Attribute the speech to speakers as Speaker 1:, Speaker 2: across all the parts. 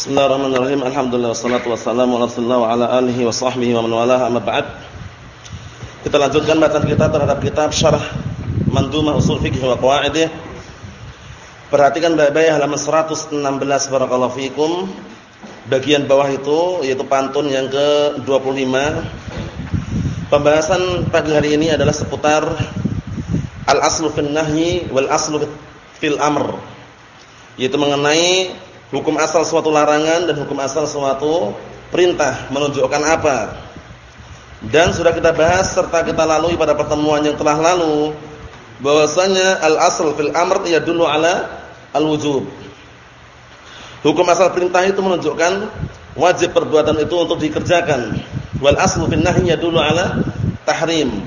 Speaker 1: Bismillahirrahmanirrahim. Alhamdulillah wassalatu wassalamu ala Rasulillah wa ala alihi wa sahbihi wa man walaha amma ba'd. Kita lanjutkan bacaan kita terhadap kitab Syarah Mandumah Usul Fiqh wa Qawaidih. Perhatikan baik-baik halaman 116 barakallahu fikum. Bagian bawah itu yaitu pantun yang ke-25. Pembahasan pagi hari ini adalah seputar al-aslu fil nahyi wal aslu fil amr. Yaitu mengenai Hukum asal suatu larangan dan hukum asal suatu perintah menunjukkan apa? Dan sudah kita bahas serta kita lalui pada pertemuan yang telah lalu bahwasanya al-asl fil amr yadullu ala al-wujub. Hukum asal perintah itu menunjukkan wajib perbuatan itu untuk dikerjakan. Wal aslu fil nahyi yadullu ala tahrim.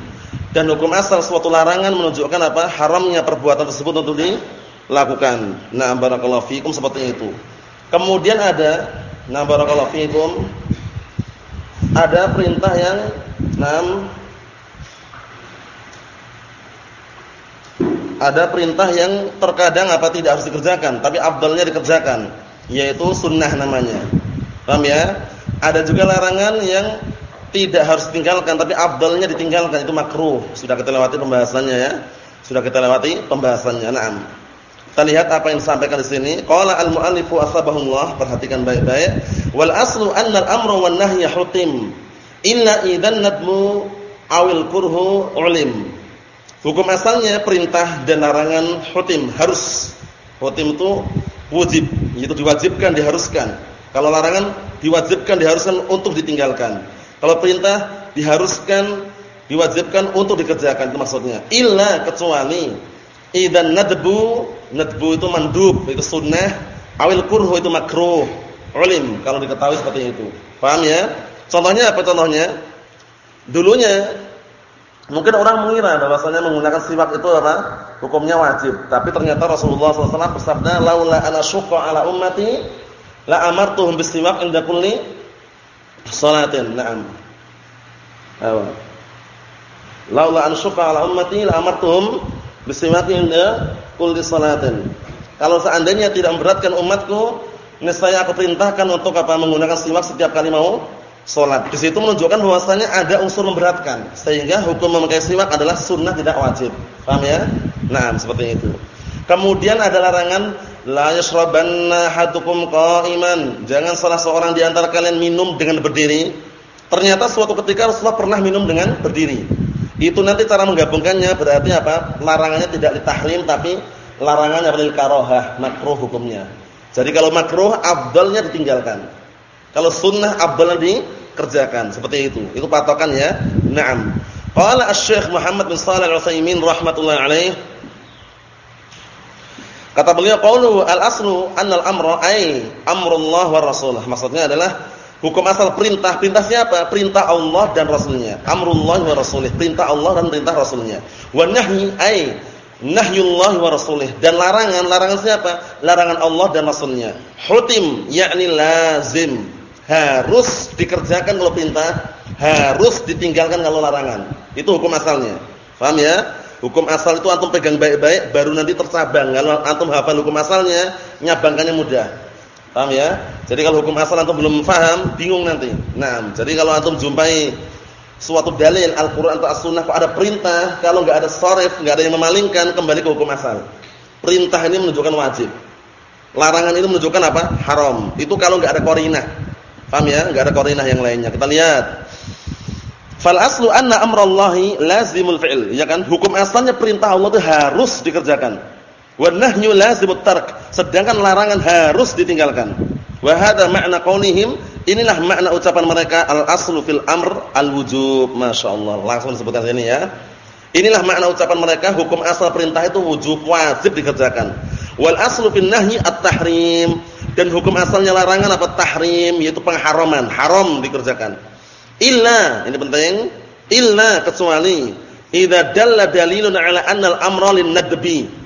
Speaker 1: Dan hukum asal suatu larangan menunjukkan apa? Haramnya perbuatan tersebut untuk dilakukan. Nah, barakallahu fikum seperti itu. Kemudian ada nah barakallahu fikum ada perintah yang enam ada perintah yang terkadang apa tidak harus dikerjakan tapi afdalnya dikerjakan yaitu sunnah namanya. Paham ya? Ada juga larangan yang tidak harus ditinggalkan tapi afdalnya ditinggalkan itu makruh. Sudah kita lewati pembahasannya ya. Sudah kita lewati pembahasannya. Naam. Kita lihat apa yang disampaikan di sini. Qala al-mu'allifu asbahullah, perhatikan baik-baik. Wal aslu anna al-amra wan nahya hutim illa idzan nadmu awil kurhu ulim. Hukum asalnya perintah dan larangan hutim, harus. Hutim itu wajib, itu diwajibkan, diharuskan. Kalau larangan diwajibkan, diharuskan untuk ditinggalkan. Kalau perintah diharuskan, diwajibkan untuk dikerjakan itu maksudnya. Illa kecuali Idan nadbu, nadbu itu mandub, itu sunnah. Awil kurhu itu makruh. Ulim kalau diketahui seperti itu. Paham ya? Contohnya apa contohnya? Dulunya mungkin orang mengira bahwasanya menggunakan siwak itu apa? Hukumnya wajib. Tapi ternyata Rasulullah SAW bersabda, "Laula ana syuqqa ala ummati la amartuhum bisiwak inda kulli salatin." Naam. Laula an syuqqa ala ummati la amartuhum Bisiwaki inda kulli salatin. Kalau seandainya tidak memberatkan umatku, niscaya aku perintahkan untuk apa menggunakan siwak setiap kali mau salat. Di situ menunjukkan bahwasanya ada unsur memberatkan, sehingga hukum memakai siwak adalah sunnah tidak wajib. Paham ya? Nah, seperti itu. Kemudian ada larangan la yashrabanna hadukum qa'iman. Jangan salah seorang di antara kalian minum dengan berdiri. Ternyata suatu ketika Rasulullah pernah minum dengan berdiri. Itu nanti cara menggabungkannya berarti apa? Larangannya tidak ditahrim tapi larangannya lil karohah, makruh hukumnya. Jadi kalau makruh afdalnya ditinggalkan. Kalau sunnah afdalnya dikerjakan. Seperti itu. Itu patokan ya. Naam. Qala Asy-Syaikh Muhammad bin Shalih Al-Utsaimin rahimatullah alaih Kata beliau qaulu al-aslu annal amra ay amrullah wa rasulah. Maksudnya adalah Hukum asal perintah, perintah siapa? Perintah Allah dan Rasulnya. Amrullah wa rasulih, perintah Allah dan perintah Rasulnya. Wa nahyi ay nahyullah wa rasulih dan larangan, larangan siapa? Larangan Allah dan Rasulnya. Hutim yakni lazim. Harus dikerjakan kalau perintah, harus ditinggalkan kalau larangan. Itu hukum asalnya. Paham ya? Hukum asal itu antum pegang baik-baik baru nanti tercabang. Kalau antum hafal hukum asalnya, nyabangkannya mudah. Paham ya? Jadi kalau hukum asal antum belum paham, bingung nanti. Nah, jadi kalau antum jumpai suatu dalil Al-Qur'an atau As-Sunnah ada perintah, kalau enggak ada sharif, enggak ada yang memalingkan, kembali ke hukum asal. Perintah ini menunjukkan wajib. Larangan ini menunjukkan apa? Haram. Itu kalau enggak ada qarinah. Paham ya? Enggak ada qarinah yang lainnya. Kita lihat. Fal aslu anna amrallahi lazimul fi'l. Ya kan? Hukum asalnya perintah Allah itu harus dikerjakan. Wa nahyu lazimut tark, sedangkan larangan harus ditinggalkan. Wa hadha ma'na qaulihim, inilah makna ucapan mereka al-aslu fil amr al-wujub. Masyaallah. Langsung disebutkan sini ya. Inilah makna ucapan mereka hukum asal perintah itu wujub wajib dikerjakan. Wal aslu fil nahyi at-tahrim dan hukum asalnya larangan apa tahrim yaitu pengharaman, haram dikerjakan. Illa, ini penting, illa kecuali idza dalla dalilun ala anna al-amra lin-nadbi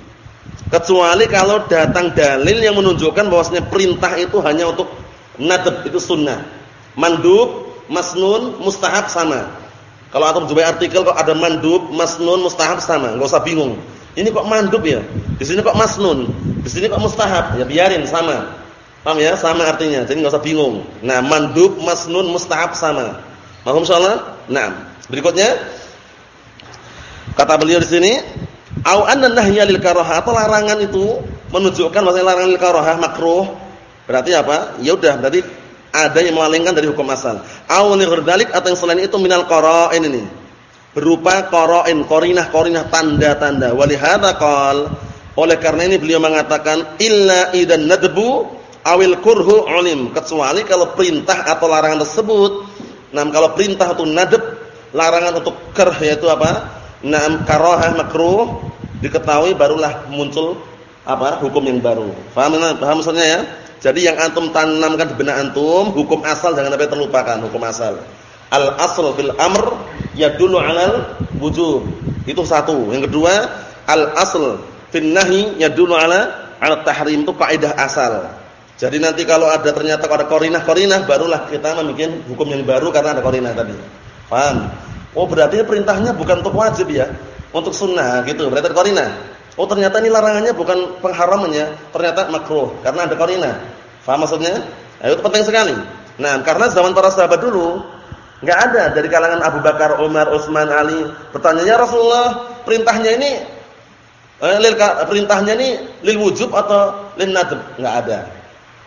Speaker 1: Kecuali kalau datang dalil yang menunjukkan bahwasanya perintah itu hanya untuk nadab itu sunnah. Mandub, masnun, mustahab sama. Kalau antum coba artikel kok ada mandub, masnun, mustahab sama, enggak usah bingung. Ini kok mandub ya? Di sini kok masnun, di sini kok mustahab, ya biarin sama. Paham ya? Sama artinya. Jadi enggak usah bingung. Nah, mandub, masnun, mustahab sama. Paham insyaallah? Nah, berikutnya kata beliau di sini, au anna nahya lil karahah atau larangan itu menunjukkan bahwa larangan lil karahah makruh. Berarti apa? Ya udah, berarti ada yang melalingkan dari hukum asal. Au nirdalik atau yang selain itu minal qara'in ini. Berupa qara'in, qarinah-qarinah tanda-tanda. Walihada qal oleh karena ini beliau mengatakan illa idan nadbu awil kurhu ulim kecuali kalau perintah atau larangan tersebut nah kalau perintah itu nadab larangan untuk kerh yaitu apa nah karahah makruh diketahui barulah muncul apa hukum yang baru. Paham paham maksudnya ya? Jadi yang antum tanamkan di benak antum hukum asal jangan sampai terlupakan hukum asal. Al asl fil amr yadullu alal wujub. Itu satu. Yang kedua al asl fil nahi yadullu ala ala tahrim. Itu kaidah asal. Jadi nanti kalau ada ternyata ada korinah-korinah barulah kita membuat hukum yang baru karena ada korinah tadi. Paham? Oh berarti perintahnya bukan untuk wajib ya, untuk sunnah gitu. Berarti ada korinah. Oh ternyata ini larangannya bukan pengharamannya, ternyata makruh karena ada korinah. Paham maksudnya? Nah, itu penting sekali. Nah karena zaman para sahabat dulu nggak ada dari kalangan Abu Bakar, Umar, Utsman, Ali. Pertanyaannya Rasulullah perintahnya ini eh, perintahnya ini lil wujub atau lil nadb? Nggak ada.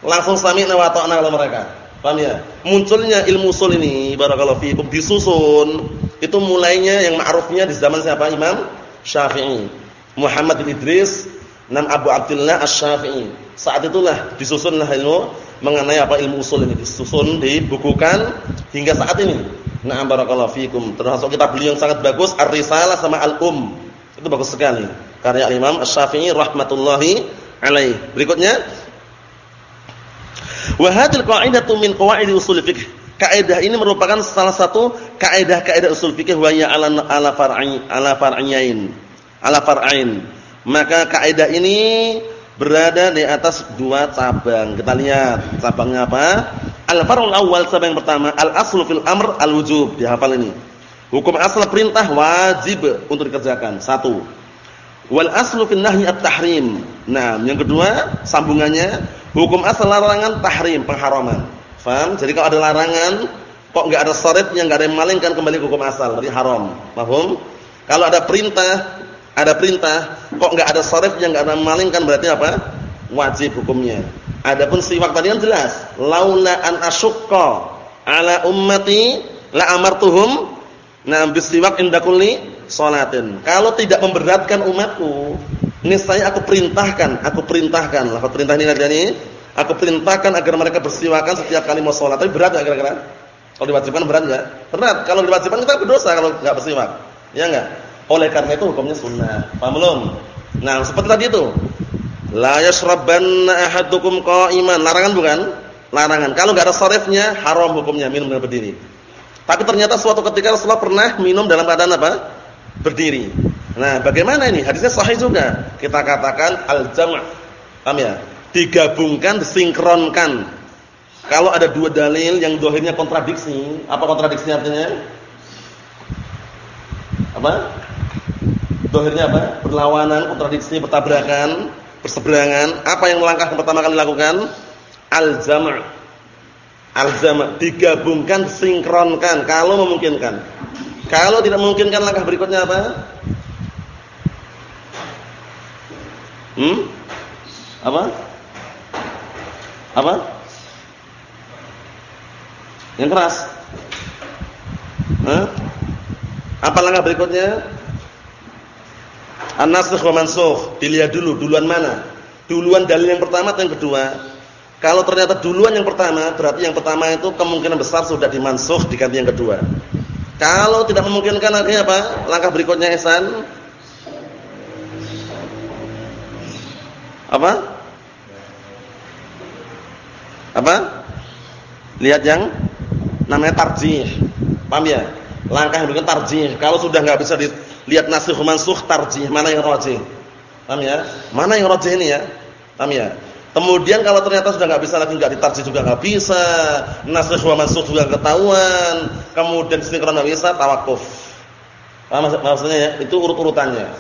Speaker 1: Langsung sami'na wa kalau mereka. Paham ya? Munculnya ilmu usul ini barakallahu fiikum disusun itu mulainya yang ma'rufnya di zaman siapa? Imam Syafi'i. Muhammad bin Idris dan Abu Abdullah Asy-Syafi'i. Saat itulah disusunlah ilmu mengenai apa ilmu usul ini disusun, dibukukan hingga saat ini. Na'am barakallahu fiikum. Termasuk kitab beliau yang sangat bagus Ar-Risalah sama Al-Um. Itu bagus sekali. Karya Imam Asy-Syafi'i rahmatullahi alaih. Berikutnya Wa hadhihi qa'idatu min qawaid usul fiqh. Kaidah ini merupakan salah satu kaidah-kaidah usul fikih wa ya ala ala ala far'ain. Ala far'ain. Maka kaidah ini berada di atas dua cabang. Kita lihat cabangnya apa? Al-far'ul awal cabang yang pertama, al-aslu fil amr al-wujub. Dihafal ini. Hukum asal perintah wajib untuk dikerjakan. Satu. Wal aslu fil nahyi at-tahrim. Nah, yang kedua sambungannya Hukum asal larangan tahrim, pengharaman. Faham? Jadi kalau ada larangan, kok enggak ada syaratnya, enggak ada yang malingkan kembali ke hukum asal, berarti haram. Paham? Kalau ada perintah, ada perintah, kok enggak ada syaratnya, enggak ada yang malingkan berarti apa? Wajib hukumnya. Adapun siwak tadi kan jelas, laula an asyqa ala ummati la amartuhum na bisiwak inda kulli salatin. Kalau tidak memberatkan umatku, niscaya aku perintahkan, aku perintahkan. Lafaz perintah ini artinya aku perintahkan agar mereka bersiwakan setiap kali mau sholat. Tapi berat enggak kira-kira? Kalau diwajibkan berat enggak? Berat. Kalau diwajibkan kita berdosa kalau enggak bersiwak. Ya enggak? Oleh karena itu hukumnya sunnah. Paham belum? Nah, seperti tadi itu. La yashrabanna ahadukum qa'iman. Larangan bukan? Larangan. Kalau enggak ada sharifnya, haram hukumnya minum dengan berdiri. Tapi ternyata suatu ketika Rasulullah pernah minum dalam keadaan apa? Berdiri. Nah, bagaimana ini? Hadisnya sahih juga. Kita katakan al-jam'. Paham ya? Digabungkan, disinkronkan. Kalau ada dua dalil yang dohirnya kontradiksi, apa kontradiksi artinya? Apa? Dohirnya apa? Berlawanan, kontradiksi, bertabrakan, berseberangan. Apa yang langkah yang pertama kali lakukan? Al-jam' Al-jam' digabungkan, sinkronkan kalau memungkinkan. Kalau tidak memungkinkan langkah berikutnya apa? Hmm? Apa? Apa? Yang keras. Hah? Apa langkah berikutnya? An-nasikh wa mansukh. Dilihat dulu, duluan mana? Duluan dalil yang pertama atau yang kedua? Kalau ternyata duluan yang pertama, berarti yang pertama itu kemungkinan besar sudah dimansukh diganti yang kedua. Kalau tidak memungkinkan akhirnya apa? Langkah berikutnya Ihsan Apa? Apa? Lihat yang namanya tarjih. Paham ya? Langkah yang bukan tarjih. Kalau sudah enggak bisa dilihat nasikh mansukh tarjih, mana yang rajih? Paham ya? Mana yang rajih ini ya? Paham ya? Kemudian kalau ternyata sudah enggak bisa lagi enggak ditarjih juga enggak bisa, nasikh wa mansukh juga ketahuan, kemudian sinkron bisa, tawakuf. Paham maksudnya ya? Itu urut-urutannya.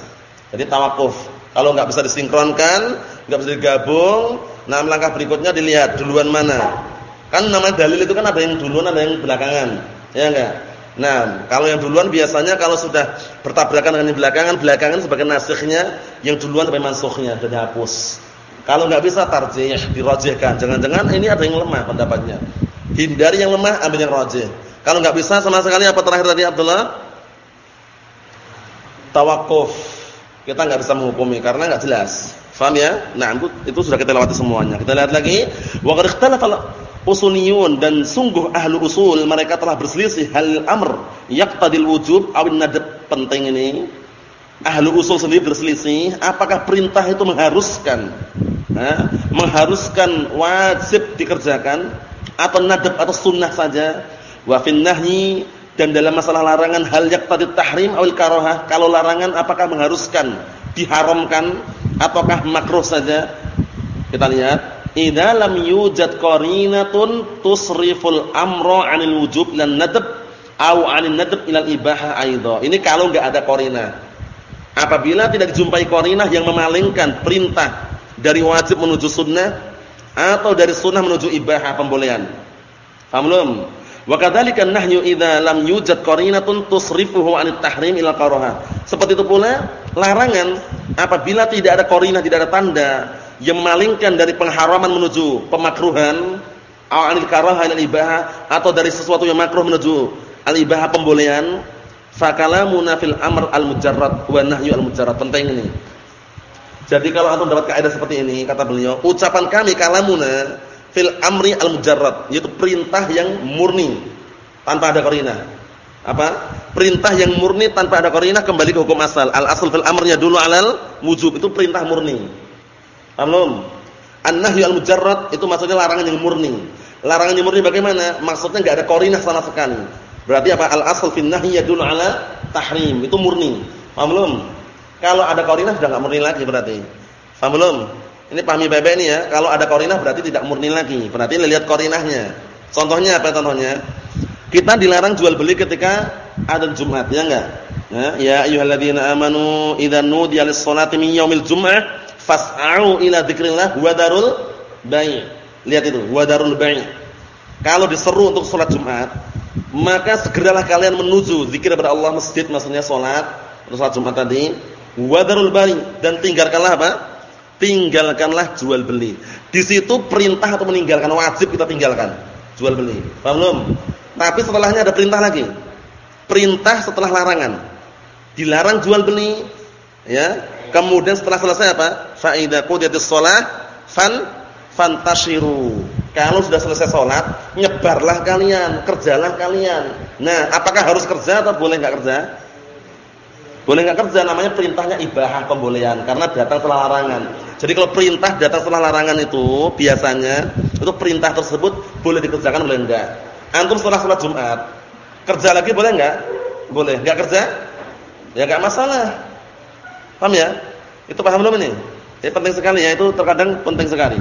Speaker 1: Jadi tawakuf. Kalau enggak bisa disinkronkan, enggak bisa digabung, Nah, langkah berikutnya dilihat duluan mana. Kan nama dalil itu kan ada yang duluan, ada yang belakangan. Ya enggak? Nah, kalau yang duluan biasanya kalau sudah bertabrakan dengan yang belakangan, belakangan sebagai nasikhnya, yang duluan sampai mansukhnya dan dihapus. Kalau nggak bisa tarjih, dirajihkan. Jangan-jangan ini ada yang lemah pendapatnya. Hindari yang lemah, ambil yang rajih. Kalau nggak bisa sama sekali apa terakhir tadi Abdullah? Tawakuf. Kita nggak bisa menghukumi karena nggak jelas. Faham ya? Nah, itu, sudah kita lewati semuanya. Kita lihat lagi, wa qad ikhtalafa usuliyun dan sungguh ahlu usul mereka telah berselisih hal amr yaqtadil wujub awin nadab penting ini ahlu usul sendiri berselisih apakah perintah itu mengharuskan ha? mengharuskan wajib dikerjakan atau nadab atau sunnah saja wa fin nahyi dan dalam masalah larangan hal yaqtadit tahrim awil karohah kalau larangan apakah mengharuskan diharamkan ataukah makruh saja kita lihat idza lam yujad qarinatun tusriful amra 'anil wujub lan nadab au 'anil nadab ilal ibaha aidha. Ini kalau enggak ada qarinah. Apabila tidak dijumpai qarinah yang memalingkan perintah dari wajib menuju sunnah atau dari sunnah menuju ibaha pembolehan. Paham belum? Wa kadzalika nahyu idza lam yujad qarinatun tusrifuhu 'anil tahrim ila karaha. Seperti itu pula larangan apabila tidak ada qarinah, tidak ada tanda yang memalingkan dari pengharaman menuju pemakruhan atau anil karahah ilal ibaha atau dari sesuatu yang makruh menuju al ibaha pembolehan fakalamuna fil amr al mujarrad wa nahyu al mujarrad penting ini jadi kalau antum dapat kaidah seperti ini kata beliau ucapan kami kalamuna fil amri al mujarrad yaitu perintah yang murni tanpa ada qarinah apa perintah yang murni tanpa ada qarinah kembali ke hukum asal al asal fil amrnya dulu alal wujub itu perintah murni Paham An-nahyu al-mujarrad itu maksudnya larangan yang murni. Larangan yang murni bagaimana? Maksudnya enggak ada qarinah sama sekali. Berarti apa? Al-asl fi nahyi yadullu ala tahrim. Itu murni. Paham? Kalau ada qarinah sudah enggak murni lagi berarti. Paham? Ini pahami bebek ini ya. Kalau ada qarinah berarti tidak murni lagi. Berarti lihat qarinahnya. Contohnya apa contohnya? Kita dilarang jual beli ketika ada Jumat, ya enggak? Ya, ya ayyuhalladzina amanu idza nudiya lis-salati min yaumil jum'ah fas'au ila dzikrillah wa darul bai'. Lihat itu, wa darul bai'. Kalau diseru untuk salat Jumat, maka segeralah kalian menuju zikir kepada Allah masjid maksudnya salat, salat Jumat tadi, wa darul bai' dan tinggalkanlah apa? Tinggalkanlah jual beli. Di situ perintah atau meninggalkan wajib kita tinggalkan. Jual beli. Paham belum? Tapi setelahnya ada perintah lagi. Perintah setelah larangan. Dilarang jual beli, ya Kemudian setelah selesai apa? Fa idza qudiyatis shalah fan fantashiru. Kalau sudah selesai salat, nyebarlah kalian, kerjalah kalian. Nah, apakah harus kerja atau boleh enggak kerja? Boleh enggak kerja namanya perintahnya ibahah pembolehan karena datang setelah larangan. Jadi kalau perintah datang setelah larangan itu biasanya itu perintah tersebut boleh dikerjakan boleh enggak. Antum setelah salat Jumat, kerja lagi boleh enggak? Boleh. Enggak kerja? Ya enggak masalah. Paham ya? Itu paham belum ini? Ini penting sekali ya, itu terkadang penting sekali.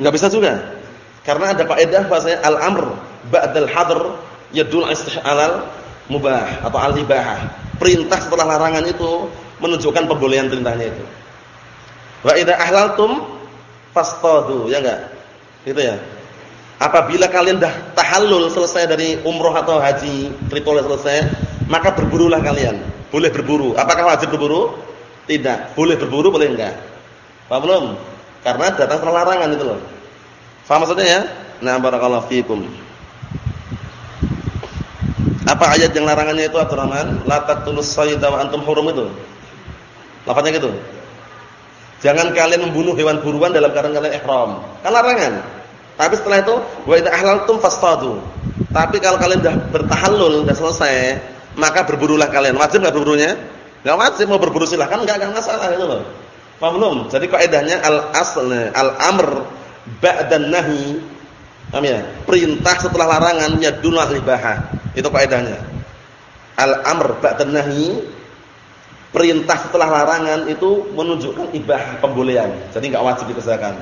Speaker 1: Enggak bisa juga. Karena ada faedah bahasanya al-amr ba'dal hadr yadul istihlal mubah atau al-ibahah. Perintah setelah larangan itu menunjukkan pembolehan perintahnya itu. Wa idza ahlaltum fastadu, ya enggak? Gitu ya. Apabila kalian dah tahallul selesai dari umroh atau haji, ritual selesai, maka berburulah kalian. Boleh berburu. Apakah wajib berburu? Tidak. Boleh berburu, boleh enggak? Paham belum? Karena datang setelah itu loh. Paham maksudnya ya? Nah, barakallahu fiikum. Apa ayat yang larangannya itu Abdurrahman? La taqtulus sayda wa antum hurum itu. Lafaznya gitu. Jangan kalian membunuh hewan buruan dalam keadaan kalian ihram. Kan larangan. Tapi setelah itu wa idza ahlaltum fastadu. Tapi kalau kalian sudah bertahallul, sudah selesai, maka berburulah kalian. Wajib enggak berburunya? Enggak wajib, mau berburu silahkan enggak enggak masalah itu loh. Paham belum? Jadi kaidahnya al-asl, al-amr ba'dan nahi. Paham ya? Perintah setelah larangan yadullu al-ibahah. Itu kaidahnya. Al-amr ba'dan nahi perintah setelah larangan itu menunjukkan ibahah pembolehan. Jadi enggak wajib dikerjakan.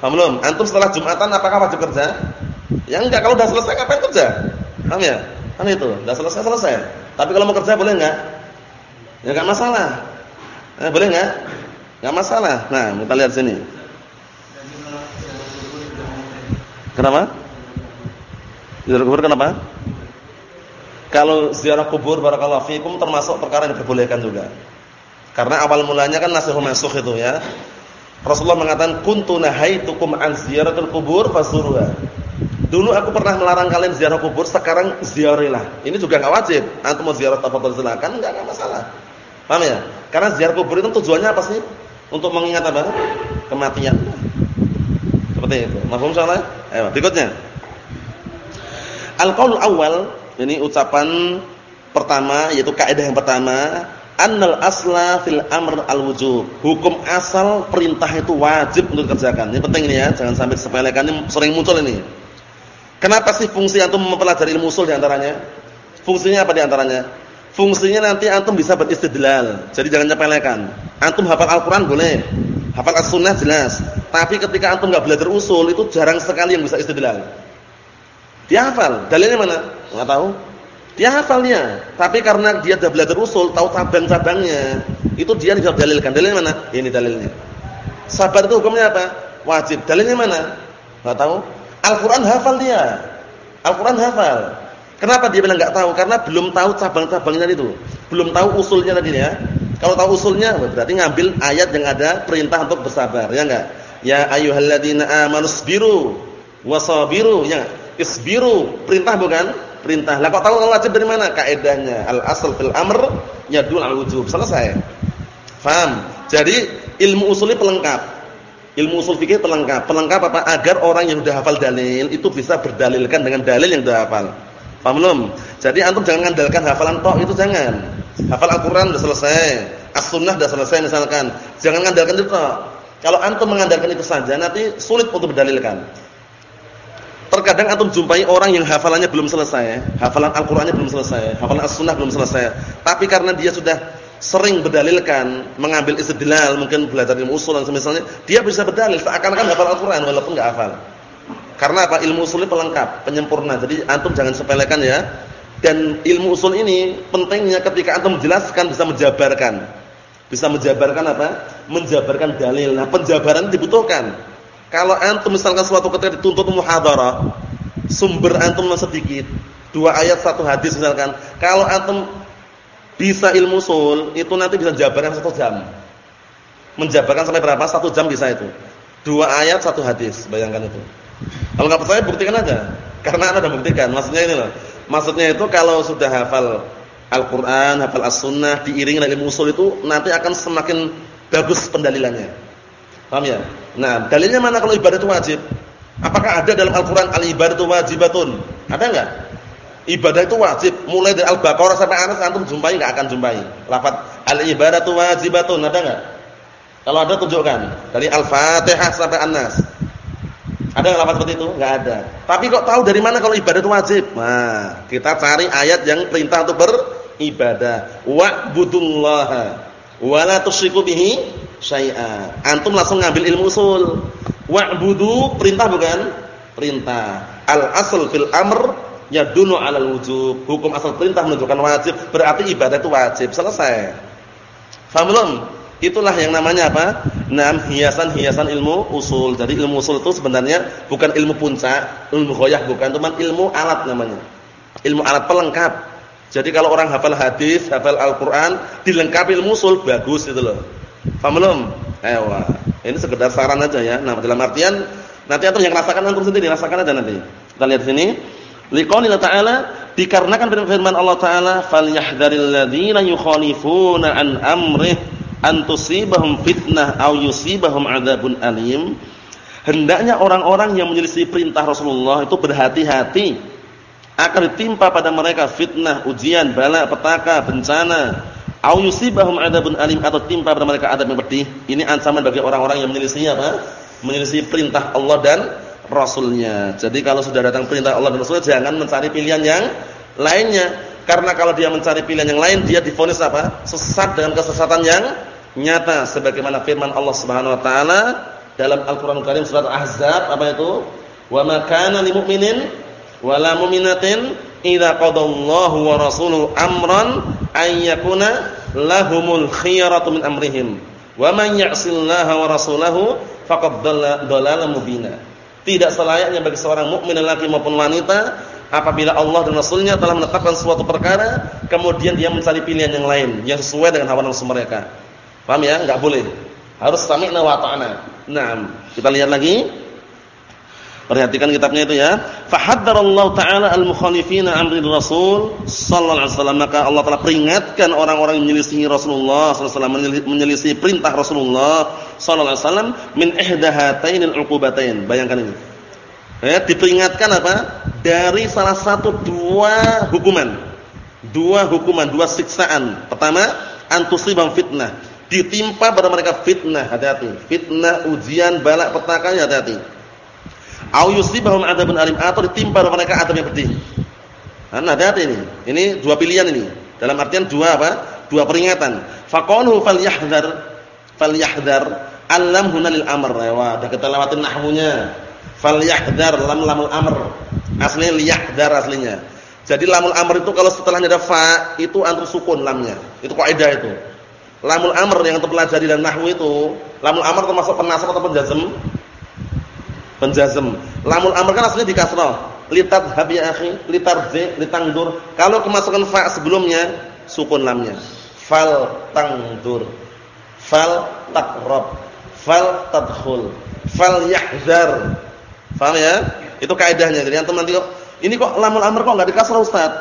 Speaker 1: Paham belum? Antum setelah Jumatan apakah wajib kerja? Ya enggak, kalau sudah selesai ngapain kerja? Paham ya? Kan itu, sudah selesai selesai. Tapi kalau mau kerja boleh enggak? Ya enggak masalah. Eh, boleh enggak? Enggak masalah. Nah, kita lihat sini. Kenapa? Ziarah kubur kenapa? Kalau ziarah kubur barakallahu fikum termasuk perkara yang diperbolehkan juga. Karena awal mulanya kan nasihul masuk itu ya. Rasulullah mengatakan kuntu nahaitukum an ziyaratul kubur fasuruha. Dulu aku pernah melarang kalian ziarah kubur, sekarang ziarilah. Ini juga enggak wajib. Antum mau ziarah tafadhol silakan, enggak ada masalah. Paham ya? Karena ziarah kubur itu tujuannya apa sih? Untuk mengingat apa? Kematian. Seperti itu. Mahfum salah? Ayo, berikutnya. Al-qaul awal, ini ucapan pertama yaitu kaidah yang pertama, annal asla fil amr al-wujub. Hukum asal perintah itu wajib untuk dikerjakan. Ini penting ini ya, jangan sampai sepelekan ini sering muncul ini. Kenapa sih fungsi antum mempelajari ilmu usul di antaranya? Fungsinya apa di antaranya? Fungsinya nanti antum bisa beristidlal. Jadi jangan nyepelekan. Antum hafal Al-Qur'an boleh. Hafal As-Sunnah jelas. Tapi ketika antum enggak belajar usul itu jarang sekali yang bisa istidlal. Dia hafal, dalilnya mana? Enggak tahu. Dia hafalnya, tapi karena dia sudah belajar usul, tahu cabang-cabangnya, itu dia bisa dalilkan. Dalilnya mana? Ini dalilnya. Sabar itu hukumnya apa? Wajib. Dalilnya mana? Enggak tahu. Al-Qur'an hafal dia. Al-Qur'an hafal. Kenapa dia bilang enggak tahu? Karena belum tahu cabang-cabangnya itu. Belum tahu usulnya tadi ya. Kalau tahu usulnya berarti ngambil ayat yang ada perintah untuk bersabar, ya enggak? Ya ayyuhalladzina amanu sabiru wasabiru, ya. Isbiru, perintah bukan? Perintah. Lah kok tahu wajib dari mana? Kaidahnya al asal fil amr yadul al wujub. Selesai. Faham? Jadi ilmu usul ini pelengkap. Ilmu usul fikih pelengkap. Pelengkap apa? Agar orang yang sudah hafal dalil itu bisa berdalilkan dengan dalil yang sudah hafal. Paham belum? Jadi antum jangan mengandalkan hafalan tok itu jangan. Hafal Al-Qur'an sudah selesai, As-Sunnah sudah selesai misalkan. Jangan mengandalkan itu tok. Kalau antum mengandalkan itu saja nanti sulit untuk berdalilkan. Terkadang antum jumpai orang yang hafalannya belum selesai, hafalan Al-Qur'annya belum selesai, hafalan As-Sunnah belum selesai. Tapi karena dia sudah sering berdalilkan, mengambil istidlal, mungkin belajar ilmu usul dan semisalnya, dia bisa berdalil seakan-akan hafal Al-Qur'an walaupun enggak hafal. Karena apa? Ilmu usul ini pelengkap, penyempurna. Jadi antum jangan sepelekan ya. Dan ilmu usul ini pentingnya ketika antum menjelaskan bisa menjabarkan. Bisa menjabarkan apa? Menjabarkan dalil. Nah, penjabaran dibutuhkan. Kalau antum misalkan suatu ketika dituntut muhadharah, sumber antum sedikit, dua ayat satu hadis misalkan. Kalau antum bisa ilmu usul, itu nanti bisa menjabarkan satu jam. Menjabarkan sampai berapa? Satu jam bisa itu. Dua ayat satu hadis, bayangkan itu. Kalau nggak percaya buktikan aja. Karena Anda sudah buktikan. Maksudnya ini loh. Maksudnya itu kalau sudah hafal Al-Qur'an, hafal As-Sunnah diiringi dengan ilmu usul itu nanti akan semakin bagus pendalilannya. Paham ya? Nah, dalilnya mana kalau ibadah itu wajib? Apakah ada dalam Al-Qur'an al-ibadatu wajibatun? Ada enggak? Ibadah itu wajib. Mulai dari Al-Baqarah sampai Anas antum jumpai enggak akan jumpai. Lafaz al-ibadatu wajibatun ada enggak? Kalau ada tunjukkan. Dari Al-Fatihah sampai An-Nas. Ada nggak lafaz seperti itu? Enggak ada. Tapi kok tahu dari mana kalau ibadah itu wajib? Nah, kita cari ayat yang perintah untuk beribadah. Wa'budullaha wa la tusyriku bihi syai'a. Antum langsung ngambil ilmu usul. Wa'budu perintah bukan? Perintah. Al asl fil amr yadunu 'alal wujub. Hukum asal perintah menunjukkan wajib, berarti ibadah itu wajib. Selesai. Faham belum? Itulah yang namanya apa? Nam hiasan-hiasan ilmu usul. Jadi ilmu usul itu sebenarnya bukan ilmu puncak, ilmu ghoyah bukan, cuma ilmu alat namanya. Ilmu alat pelengkap. Jadi kalau orang hafal hadis, hafal Al-Qur'an, dilengkapi ilmu usul bagus itu loh. Paham belum? Ayo. Ini sekedar saran aja ya. Nah, dalam artian nanti antum yang rasakan antum sendiri, rasakan aja nanti. Kita lihat sini. Liqaulillah ta'ala dikarenakan firman Allah taala falyahdharil ladzina yukhalifuna an amrih antusibahum fitnah aw yusibahum adzabun alim hendaknya orang-orang yang menyelisih perintah Rasulullah itu berhati-hati akan ditimpa pada mereka fitnah, ujian, bala, petaka, bencana aw yusibahum adzabun alim atau timpa pada mereka adab yang pedih. Ini ancaman bagi orang-orang yang menyelisih apa? Menyelisih perintah Allah dan Rasulnya. Jadi kalau sudah datang perintah Allah dan Rasulnya jangan mencari pilihan yang lainnya. Karena kalau dia mencari pilihan yang lain, dia difonis apa? Sesat dengan kesesatan yang nyata. Sebagaimana firman Allah Subhanahu wa taala dalam Al-Qur'an Karim surat Ahzab apa itu? Wa ma kana lil mu'minin mu'minatin idza qadallahu wa rasuluhu amran ay yakuna lahumul khiyaratu min amrihim. Wa man ya'sillaha wa rasulahu faqad dhalla mubina. Tidak selayaknya bagi seorang mukmin laki maupun wanita apabila Allah dan Rasulnya telah menetapkan suatu perkara, kemudian dia mencari pilihan yang lain yang sesuai dengan hawa nafsu mereka. Paham ya? Enggak boleh. Harus sami'na wa ta'ana. Naam. Kita lihat lagi. Perhatikan kitabnya itu ya. Fahaddarallahu taala al-mukhalifina amri Rasul sallallahu alaihi wasallam. Maka Allah telah peringatkan orang-orang yang menyelisihi Rasulullah sallallahu alaihi wasallam menyelisihi perintah Rasulullah sallallahu alaihi wasallam min ihdahatainil uqubatain. Bayangkan ini. Ya, diperingatkan apa? Dari salah satu dua hukuman. Dua hukuman, dua siksaan. Pertama, antusibam fitnah. Ditimpa pada mereka fitnah, hati-hati. Fitnah, ujian, balak, petaka, hati-hati Au yusibahum adzabun alim atau ditimpa mereka adab yang pedih. Nah, hati-hati ini. Ini dua pilihan ini. Dalam artian dua apa? Dua peringatan. Faqalu falyahdhar falyahdhar alam huna lil amr. Ya, wah, udah kita lewatin nahwunya. Falyahdhar lam lamul amr. Aslinya liyahdhar aslinya. Jadi lamul amr itu kalau setelahnya ada fa itu antum sukun lamnya. Itu kaidah itu. Lamul amr yang kita pelajari dalam nahwu itu, lamul amr termasuk penasab atau penjazm? Penjazm. Lamul amr kan aslinya di kasrah. Litat hab ya akhi, litarzi, litangdur. Kalau kemasukan fa sebelumnya sukun lamnya. Fal tangdur. Fal takrab. Fal tadkhul. Fal yahzar. Paham ya? Itu kaidahnya. Jadi nanti kok ini kok lamul amr kok enggak di kasrah Ustaz?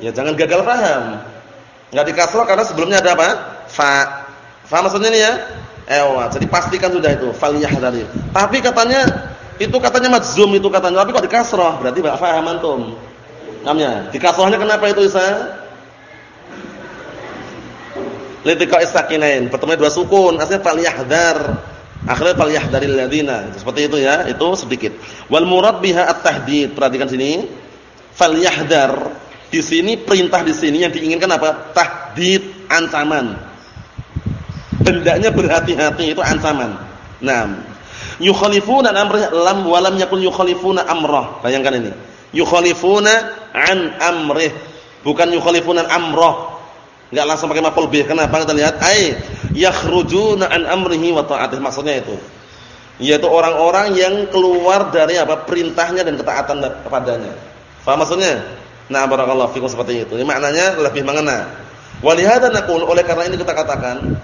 Speaker 1: Ya jangan gagal paham. Enggak di kasrah karena sebelumnya ada apa? Fa. Faham maksudnya ini ya? Ewa, jadi pastikan sudah itu fal yahdari. Tapi katanya itu katanya majzum itu katanya, tapi kok di kasrah? Berarti enggak paham antum. Namanya. Di kasrahnya kenapa itu Isa? Litika isakinain, pertemuan dua sukun, aslinya fal yahdar. Akhirnya fal yahdaril ladina. Seperti itu ya, itu sedikit. Wal murad biha at-tahdid. Perhatikan sini. Fal yahdar. Di sini perintah di sini yang diinginkan apa? Tahdid, ancaman. Hendaknya berhati-hati itu ancaman. Nah, yukhalifuna amrih lam wa lam yakun yukhalifuna amrah. Bayangkan ini. Yukhalifuna an amrih, bukan yukhalifuna amrah. Enggak langsung pakai maf'ul bih. Kenapa? Kita lihat ai yakhrujuna an amrihi wa ta'atihi. Maksudnya itu. Yaitu orang-orang yang keluar dari apa? perintahnya dan ketaatan kepadanya. Faham maksudnya? Nah, barakallahu fikum seperti itu. Ini maknanya lebih mengena. Walihada naqul oleh karena ini kita katakan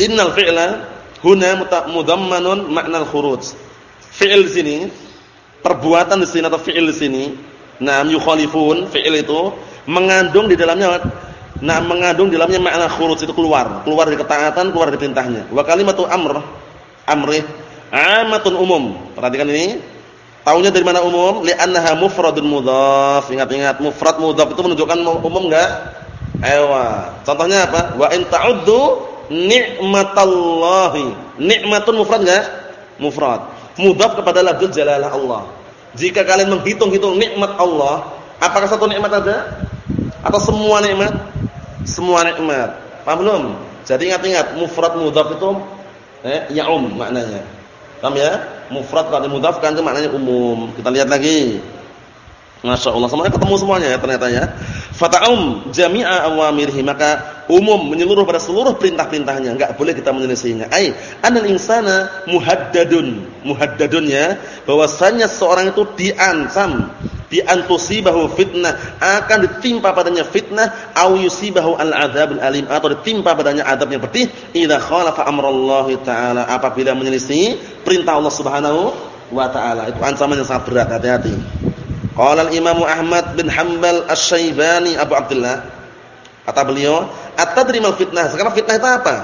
Speaker 1: innal fi'la huna mudammanun makna al-khuruj. Fi'il sini, perbuatan di sini atau fi'il di sini, nam yukhalifun, fi'il itu mengandung di dalamnya nah mengandung di dalamnya makna khuruj itu keluar, keluar dari ketaatan, keluar dari perintahnya. Wa kalimatu amr, amri amatun umum. Perhatikan ini. Taunya dari mana umum? Li'annaha mufradun mudhaf. Ingat-ingat mufrad mudhaf itu menunjukkan umum enggak? Ewa. Contohnya apa? Wa in ta'uddu nikmatallahi. Nikmatun mufrad enggak? Mufrad. Mudhaf kepada lafzul jalalah Allah. Jika kalian menghitung-hitung nikmat Allah, apakah satu nikmat ada? Atau semua nikmat? Semua nikmat. Paham belum? Jadi ingat-ingat mufrad mudhaf itu eh ya'um maknanya. Paham ya? Mufrad kalau dimudhafkan itu maknanya umum. Kita lihat lagi. Masya Allah semuanya ketemu semuanya ya ternyata ya. Fata'um jami'a awamirhi maka umum menyeluruh pada seluruh perintah-perintahnya. Enggak boleh kita menyelesaikannya. Ai anal insana muhaddadun. Muhaddadun ya bahwasanya seorang itu diancam diantusibahu fitnah. Akan ditimpa padanya fitnah au yusibahu al-adzabul alim. Atau ditimpa padanya adab yang pedih. Idza khalafa amrallahi taala. Apabila menyelisih perintah Allah Subhanahu wa taala. Itu ancaman yang sangat berat. Hati-hati. Qala al-Imam Ahmad bin Hanbal Asy-Syaibani Abu Abdullah kata beliau, "At-tadri mal fitnah?" Sekarang fitnah itu apa?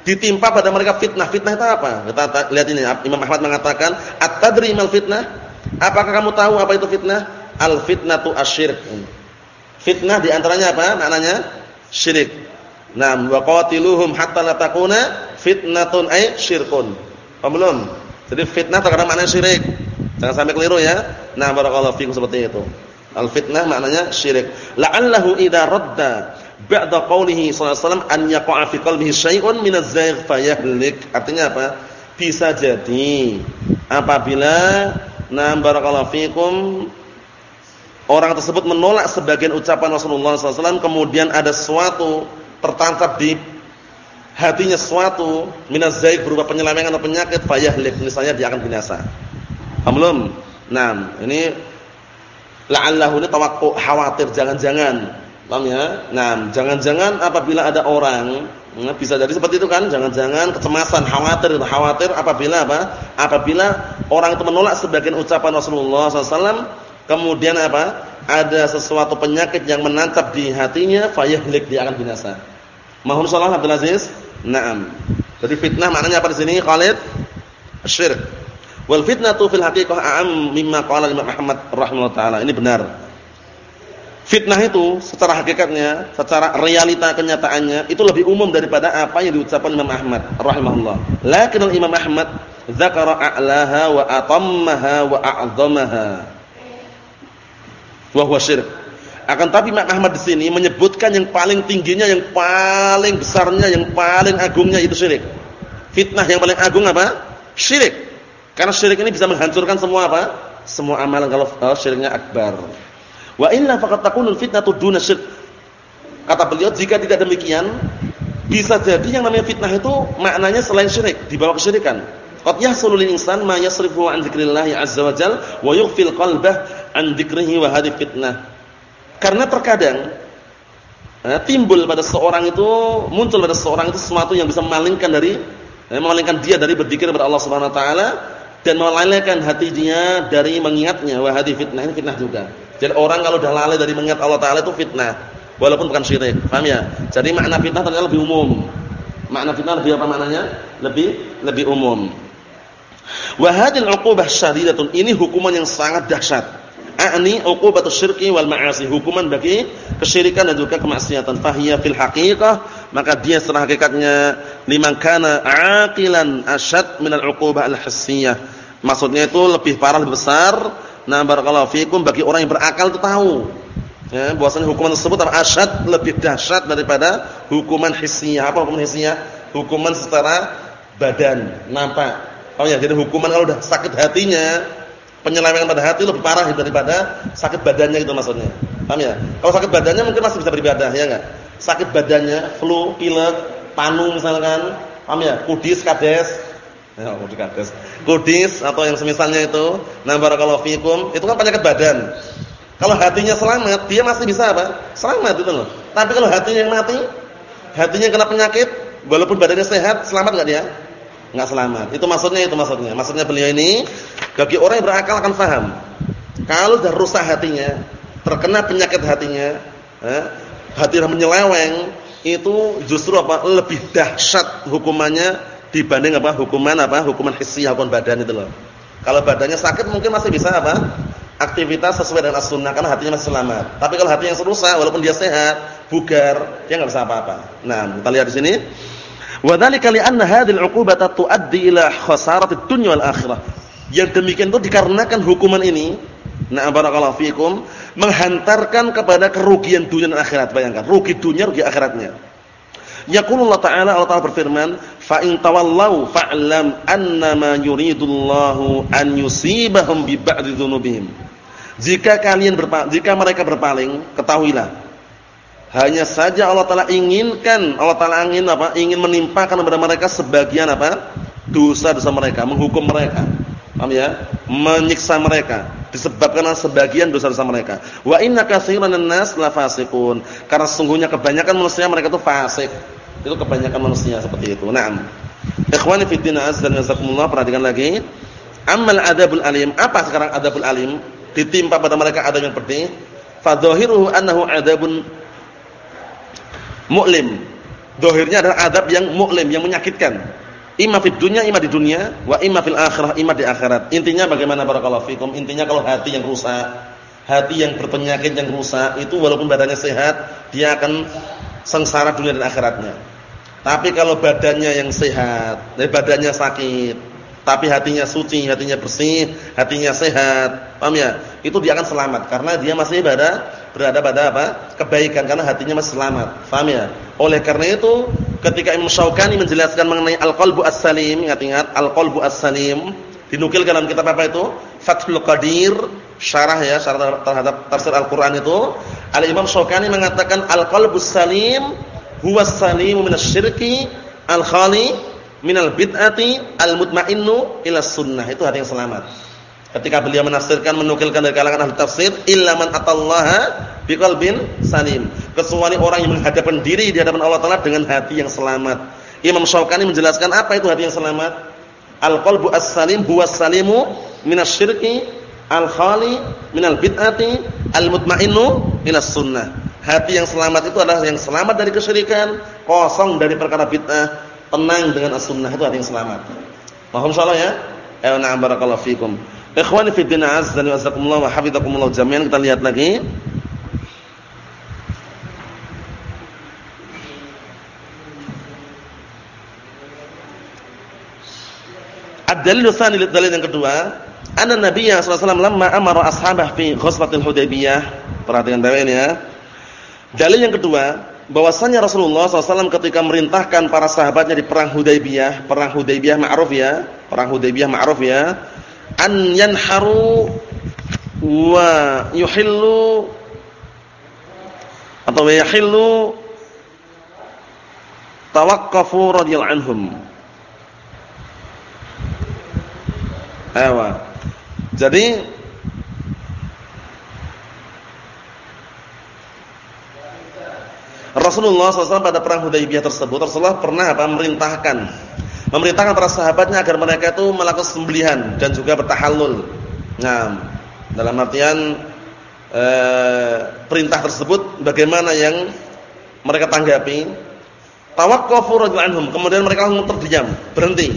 Speaker 1: Ditimpa pada mereka fitnah. Fitnah itu apa? Kita lihat ini Imam Ahmad mengatakan, "At-tadri mal fitnah?" Apakah kamu tahu apa itu fitnah? Al-fitnatu asyirk. Fitnah di antaranya apa? Maknanya syirik. Naam wa qatiluhum hatta la takuna fitnatun ay syirkun. Paham? Jadi fitnah terkadang maknanya syirik. Jangan sampai keliru ya. Nah, barakallahu fikum seperti itu. Al-fitnah maknanya syirik. La'allahu idza radda ba'da qoulihi sallallahu alaihi wasallam an yaqa'a fi qalbihi syai'un min az-zaygh fayahlik. Artinya apa? Bisa jadi apabila nah barakallahu fikum orang tersebut menolak sebagian ucapan Rasulullah SAW kemudian ada suatu tertancap di hatinya sesuatu minaz zaik berupa penyelewengan atau penyakit fayahlik misalnya dia akan binasa. Paham belum? Nah, ini la'allahu ini tawakku khawatir jangan-jangan. Paham ya? Nah, jangan-jangan apabila ada orang Nah, bisa jadi seperti itu kan, jangan-jangan kecemasan, khawatir, khawatir apabila apa? Apabila orang itu menolak sebagian ucapan Rasulullah SAW, kemudian apa? Ada sesuatu penyakit yang menancap di hatinya, fayahlik dia akan binasa. Mohon salam Abdul Aziz. Naam. Jadi fitnah maknanya apa di sini? Khalid syirik. Wal fitnatu fil haqiqah a'am mimma qala Imam Ahmad rahimahullah taala. Ini benar. Fitnah itu secara hakikatnya, secara realita kenyataannya itu lebih umum daripada apa yang diucapkan Imam Ahmad rahimahullah. Lakin Imam Ahmad dzakara a'laha wa atammaha wa a'dhamaha. Wa huwa syirik. Akan tapi Imam Ahmad di sini menyebutkan yang paling tingginya, yang paling besarnya, yang paling agungnya itu syirik. Fitnah yang paling agung apa? Syirik. Karena syirik ini bisa menghancurkan semua apa? Semua amalan kalau syiriknya akbar. Wa illa faqad takunul fitnatu duna syirk. Kata beliau jika tidak demikian bisa jadi yang namanya fitnah itu maknanya selain syirik, dibawa kesyirikan. Qad yahsulu lil insan ma yasrifu an dzikrillah azza wa jalla wa yughfil qalbah an dzikrihi wa hadhihi fitnah. Karena terkadang eh, timbul pada seorang itu muncul pada seorang itu sesuatu yang bisa memalingkan dari eh, memalingkan dia dari berzikir kepada Allah Subhanahu wa taala dan melalaikan hati dia dari mengingatnya. Wa hadhihi fitnah ini fitnah juga. Jadi orang kalau sudah lalai dari mengingat Allah Taala itu fitnah, walaupun bukan syirik. Paham ya? Jadi makna fitnah ternyata lebih umum. Makna fitnah lebih apa maknanya? Lebih lebih umum. Wa hadhil 'uqubah syadidatun. Ini hukuman yang sangat dahsyat. A'ni uqubatus syirki wal ma'asi. Hukuman bagi kesyirikan dan juga kemaksiatan. Fahiya fil haqiqah, maka dia secara hakikatnya liman kana 'aqilan asyad minal 'uqubah al-hissiyah. Maksudnya itu lebih parah lebih besar Nah, barakallahu fikum bagi orang yang berakal itu tahu. Ya, bahwasanya hukuman tersebut asyad lebih dahsyat daripada hukuman hissiyah. Apa hukuman hissiyah? Hukuman secara badan, nampak. Oh ya, jadi hukuman kalau udah sakit hatinya, penyelewengan pada hati lebih parah daripada sakit badannya itu maksudnya. Paham ya? Kalau sakit badannya mungkin masih bisa beribadah, ya enggak? Sakit badannya, flu, pilek, panu misalkan, paham ya? Kudis, kades, Ya, kudis. Kudis atau yang semisalnya itu, nah barakallahu fikum, itu kan penyakit badan. Kalau hatinya selamat, dia masih bisa apa? Selamat itu loh. Tapi kalau hatinya yang mati, hatinya kena penyakit, walaupun badannya sehat, selamat enggak dia? Enggak selamat. Itu maksudnya itu maksudnya. Maksudnya beliau ini bagi orang yang berakal akan paham. Kalau sudah rusak hatinya, terkena penyakit hatinya, eh, hati menyeleweng, itu justru apa? Lebih dahsyat hukumannya dibanding apa hukuman apa hukuman hissiyah hukuman badan itu loh. Kalau badannya sakit mungkin masih bisa apa? Aktivitas sesuai dengan as-sunnah karena hatinya masih selamat. Tapi kalau hati yang rusak walaupun dia sehat, bugar, dia enggak bisa apa-apa. Nah, kita lihat di sini. Wa dzalika li'anna hadhihi al-'uqubata tuaddi ila khasarati dunya wal akhirah. Yang demikian itu dikarenakan hukuman ini, nah barakallahu fikum, menghantarkan kepada kerugian dunia dan akhirat. Bayangkan, rugi dunia, rugi akhiratnya. Yaqulullah Ta'ala Allah Ta'ala berfirman, "Fa in tawallaw fa'lam annama yuridullahu an yusibahum bi ba'di dzunubihim." Jika kalian berpaling, jika mereka berpaling, ketahuilah hanya saja Allah Taala inginkan, Allah Taala ingin apa? Ingin menimpakan kepada mereka sebagian apa? dosa-dosa mereka, menghukum mereka. Paham ya? Menyiksa mereka disebabkan sebagian dosa-dosa mereka. Wa inna katsiran nas la fasiqun. Karena sesungguhnya kebanyakan manusia mereka itu fasik. Itu kebanyakan manusia seperti itu. Naam. Ikhwani fi din azza jazakumullah perhatikan lagi. Amal adabul alim. Apa sekarang adabul alim? Ditimpa pada mereka adab yang pedih. Fadhahiruhu annahu adabun mu'lim. Dohirnya adalah adab yang mu'lim, yang menyakitkan. Ima fid dunya, ima di dunia, wa ima fil akhirah, ima di akhirat. Intinya bagaimana barakallahu fikum? Intinya kalau hati yang rusak, hati yang berpenyakit yang rusak, itu walaupun badannya sehat, dia akan sengsara dunia dan akhiratnya. Tapi kalau badannya yang sehat, dari badannya sakit, tapi hatinya suci, hatinya bersih, hatinya sehat, paham ya? Itu dia akan selamat karena dia masih berada berada pada apa? kebaikan karena hatinya masih selamat. Paham ya? Oleh karena itu, ketika Imam Syaukani menjelaskan mengenai al-qalbu as-salim, ingat-ingat al-qalbu as-salim, dinukil dalam kitab apa itu? Fathul Qadir, syarah ya, syarah terhadap tafsir Al-Qur'an itu, Al-Imam Syaukani mengatakan al-qalbu salim huwa salimu minasyirki al-khali minal bid'ati al-mutmainnu ila sunnah. Itu hati yang selamat. Ketika beliau menafsirkan menukilkan dari kalangan ahli tafsir, illa man atallaha biqalbin salim. Kecuali orang yang menghadapkan diri di hadapan Allah Taala dengan hati yang selamat. Imam Syaukani menjelaskan apa itu hati yang selamat? Al-qalbu as-salim huwa salimu minasyirki al-khali minal bid'ati al-mutmainnu ila sunnah. Hati yang selamat itu adalah yang selamat dari kesyirikan, kosong dari perkara bid'ah, tenang dengan as-sunnah itu hati yang selamat. Paham insyaallah ya? Ayo barakallahu fikum. Ikhwani fi din azza wa jazakumullah wa hafizakumullah jami'an kita lihat lagi. Ad-dalil tsani dalil yang kedua, anna Nabiya sallallahu alaihi wasallam lamma amara ashabah fi ghazwatil Hudaybiyah. Perhatikan baik ya. Dalil yang kedua, bahwasanya Rasulullah SAW ketika merintahkan para sahabatnya di perang Hudaybiyah, perang Hudaybiyah ma'ruf ya, perang Hudaybiyah ma'ruf ya, an yanharu wa yuhillu atau yahillu tawaqqafu radhiyallahu anhum. Ewa. Jadi Rasulullah SAW pada perang Hudaybiyah tersebut Rasulullah pernah apa merintahkan memerintahkan para sahabatnya agar mereka itu melakukan sembelihan dan juga bertahallul. Nah, dalam artian e, perintah tersebut bagaimana yang mereka tanggapi? Tawaqqafu anhum, kemudian mereka langsung terdiam, berhenti.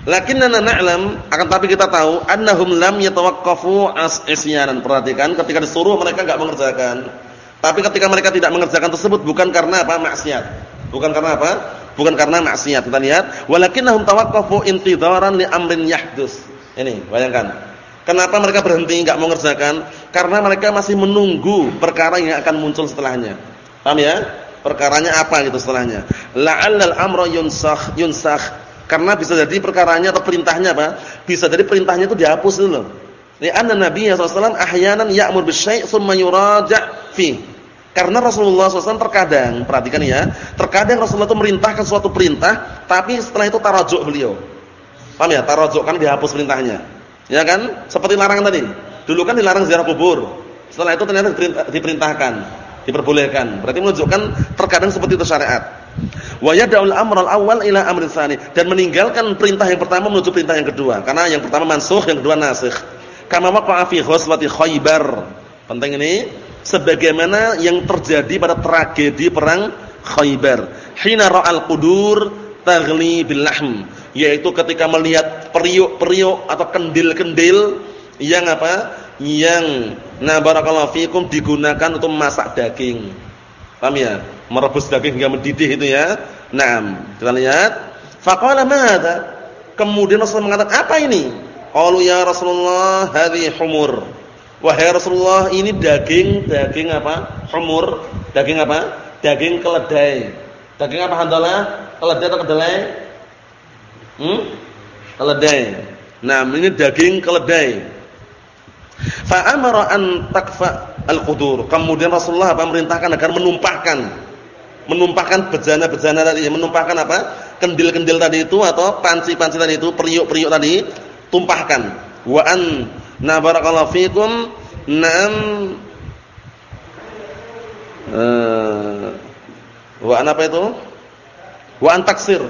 Speaker 1: Lakinnana na'lam, akan tapi kita tahu annahum lam yatawaqqafu isyanan. Perhatikan ketika disuruh mereka enggak mengerjakan. Tapi ketika mereka tidak mengerjakan tersebut bukan karena apa? maksiat. Bukan karena apa? Bukan karena maksiat. Kita lihat, walakinnahum tawaqqafu intidharan li amrin yahdus. Ini, bayangkan. Kenapa mereka berhenti enggak mengerjakan? Karena mereka masih menunggu perkara yang akan muncul setelahnya. Paham ya? Perkaranya apa gitu setelahnya? La'allal amra yunsakh yunsakh. Karena bisa jadi perkaranya atau perintahnya apa? Bisa jadi perintahnya itu dihapus dulu. Li'anna Nabi sallallahu alaihi wasallam ahyanan ya'mur bisyai' tsumma yuraja' fi. Karena Rasulullah SAW terkadang, perhatikan ya, terkadang Rasulullah itu merintahkan suatu perintah, tapi setelah itu tarajuk beliau. Paham ya? Tarajuk kan dihapus perintahnya. Ya kan? Seperti larangan tadi. Dulu kan dilarang ziarah kubur. Setelah itu ternyata diperintahkan, diperbolehkan. Berarti menunjukkan terkadang seperti itu syariat. Wa yad'ul amral awal ila amrin tsani dan meninggalkan perintah yang pertama menuju perintah yang kedua. Karena yang pertama mansukh, yang kedua nasikh. Kama waqa'a fi ghazwati Khaybar. Penting ini sebagaimana yang terjadi pada tragedi perang Khaybar. Hina ra'al qudur taghli bil lahm, yaitu ketika melihat periuk-periuk atau kendil-kendil yang apa? Yang na barakallahu fikum digunakan untuk masak daging. Paham ya? Merebus daging hingga mendidih itu ya. Naam, kita lihat. Faqala madza? Kemudian Rasulullah mengatakan, "Apa ini?" Qalu ya Rasulullah, hadhihi humur. Wahai Rasulullah, ini daging, daging apa? Humur. Daging apa? Daging keledai. Daging apa handalah? Keledai atau kedelai? Hmm? Keledai. Nah, ini daging keledai. Fa an takfa al-qudur. Kemudian Rasulullah apa merintahkan agar menumpahkan menumpahkan bejana-bejana tadi, menumpahkan apa? Kendil-kendil tadi itu atau panci-panci tadi itu, periuk-periuk tadi, tumpahkan. Wa an Nah barakallahu fikum. Naam. Uh, wa apa itu? Wa antaksir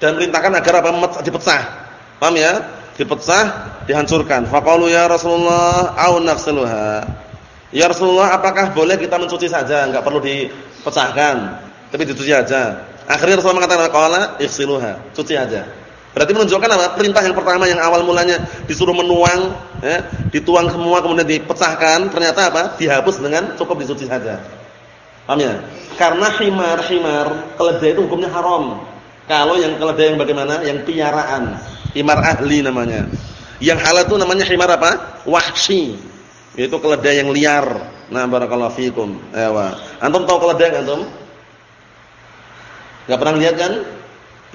Speaker 1: dan merintahkan agar apa dipecah. Paham ya? Dipecah, dihancurkan. Faqalu ya Rasulullah au nafsiluha. Ya Rasulullah, apakah boleh kita mencuci saja, enggak perlu dipecahkan, tapi dicuci aja. Akhirnya Rasulullah mengatakan cuci aja. Berarti menunjukkan apa? Perintah yang pertama yang awal mulanya disuruh menuang, ya, dituang semua kemudian dipecahkan, ternyata apa? Dihapus dengan cukup dicuci saja. Paham ya? Karena himar-himar keledai itu hukumnya haram. Kalau yang keledai yang bagaimana? Yang piaraan, himar ahli namanya. Yang halal itu namanya himar apa? Wahsi. Itu keledai yang liar. Nah, barakallahu fikum. Ewa. Antum tahu keledai antum? Enggak pernah lihat kan?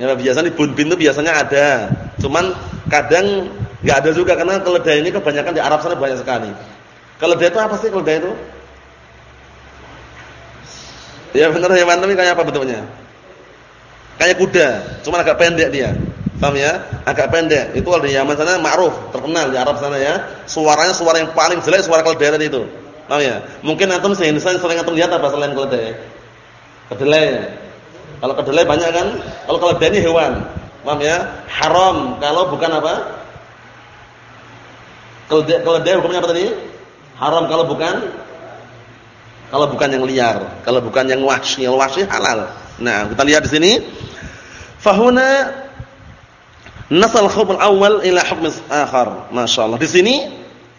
Speaker 1: Ya biasanya di bun itu biasanya ada. Cuman kadang nggak ada juga karena keledai ini kebanyakan di Arab sana banyak sekali. Keledai itu apa sih keledai itu? Ya benar hewan tapi kayak apa bentuknya? Kayak kuda, cuma agak pendek dia. Paham ya? Agak pendek. Itu kalau di Yaman sana ma'ruf, terkenal di Arab sana ya. Suaranya suara yang paling jelek suara keledai tadi itu. Paham ya? Mungkin antum sering sering antum lihat apa selain keledai? Kedelai. Kalau kedelai banyak kan? Kalau keledai ini hewan. Paham ya? Haram kalau bukan apa? Keledai, keledai hukumnya apa tadi? Haram kalau bukan kalau bukan yang liar, kalau bukan yang wahsy, yang wahsy halal. Nah, kita lihat di sini. Fahuna nasal khubul awal ila hukm akhar. Masyaallah. Di sini